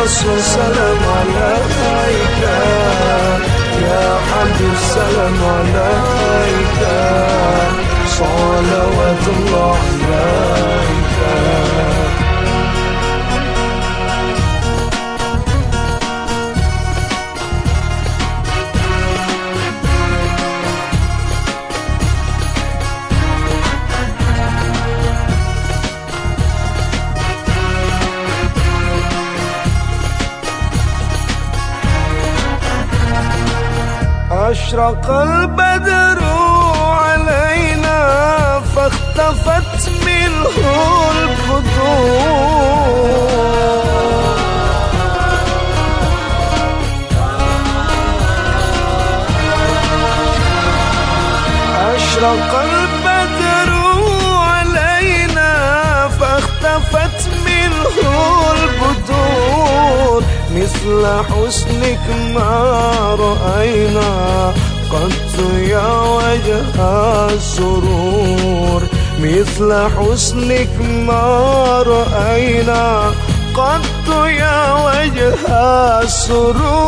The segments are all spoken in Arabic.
يا رسول سلام عليك. يا حبيب سلام عليك. أشرق البدر علينا فاختفت منه البدور أشرق البدر مثل حسنك ما رأينا. قد يا وجه السرور. مثل حسنك ما رأينا. قد يا وجه السرور.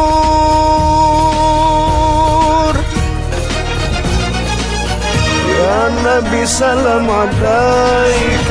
يا نبي سلام عليك.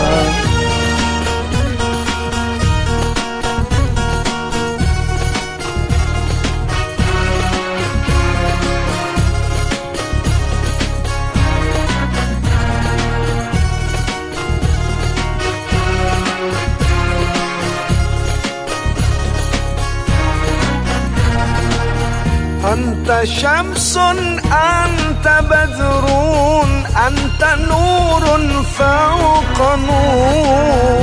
أنت شمس أنت بدر أنت نور فوق نور.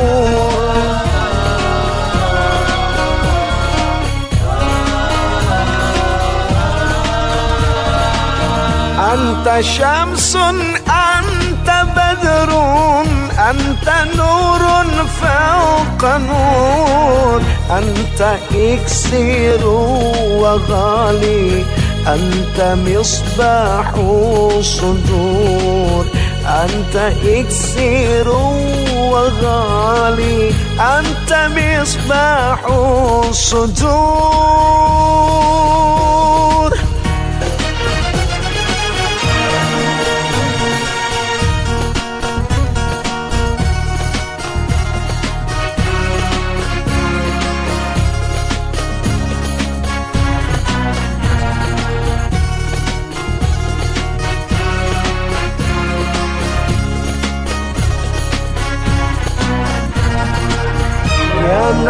أنت شمس أنت بدر أنت نور فوق نور. أنت إكسير وغالي أنت مصباح صدور. أنت إكسير وغالي أنت مصباح صدور.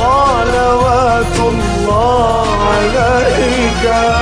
صلوات الله عليك.